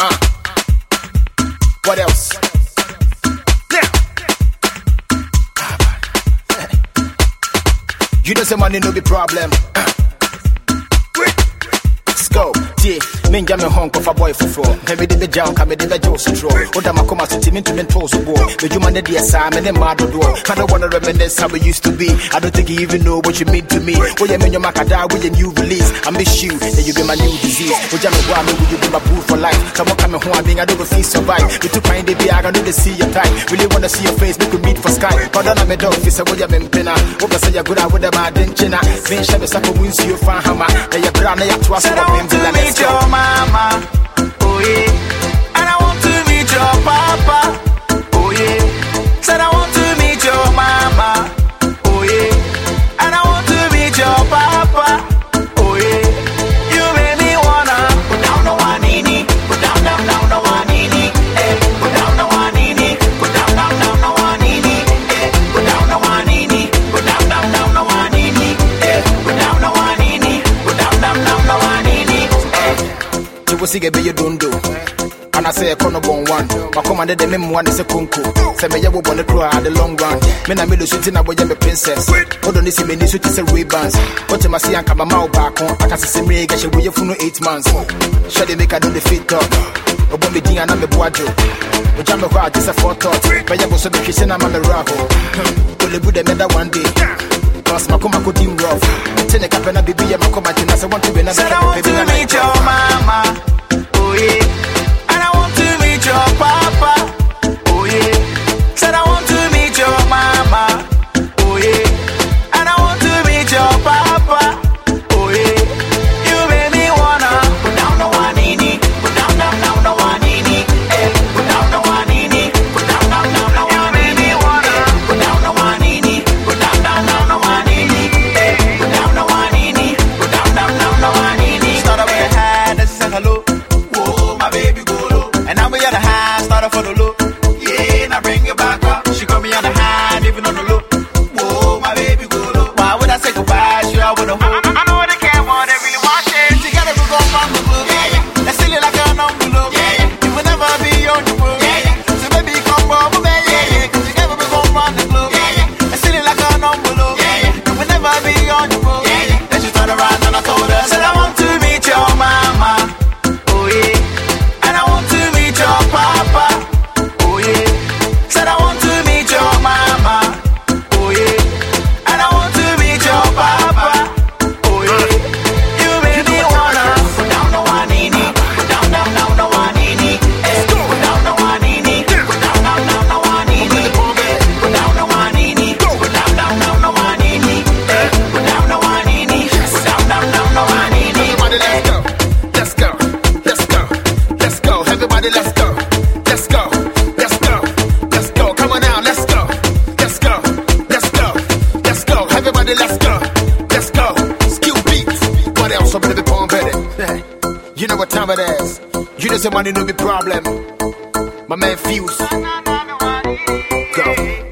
Uh. What else? Yeah. You know, say money no be problem. Uh. Let's go. Yeah, me nja me hon kofa boy fofo. Me me de be jaw ka me de be jaw so draw. Oda makoma so timi to me toes so boy. Me juma ne dia sa me ne ma do do. I don't wanna reminisce how we used to be. I don't think you even know what you mean to me. Oh yeah, me your makada with your new release. I miss you, then you be my new disease. Yeah, me wa me will you be my boo for life. Come on, come home, I mean I don't feel survive. You too kind, baby, I don't see your type. Really wanna see your face, we could meet for sky. But on me dog, fi say what you mean pina. Oh, say you good, I would have my denchina. Me shabe sa ko wins you fan hammer. Then you grab, then you twas Said for Mama, Ti wo sige be dondo. And I say kono bon one. Ma come and the mem one is a kunku. Say me ya wo bonne kro at the long run. Me na me lo suti na boye me princess. Odo ni si me ni suti say Ray-Bans. What ma see anka ma ma back on. Aka se me ga she wo ye funu 8 months. Sure they make I do the fit up. Obo me din na me boajo. O jam me kwa just a photo. Me ya bo so be hwese na ma me raho. Ole bu de me da one day. Cause my kuma could rough. Tene kapena bibi ya makoma tina say want to be Said I want to meet your mama, high, even on the low. Whoa, my baby go low. Why would I say goodbye? Sure, I have hope. I know they care more, they really want it. Together we gon' find the blue. Yeah, yeah. Let's like an envelope. Yeah, yeah. You will never be on the road. Yeah, yeah. So baby, come over, baby. Yeah, yeah. Together we gon' find the blue. Yeah, yeah. Let's like an envelope. Yeah, yeah. You will never be on the road. Nevertheless, you know say money no be problem. My man fuse. Go.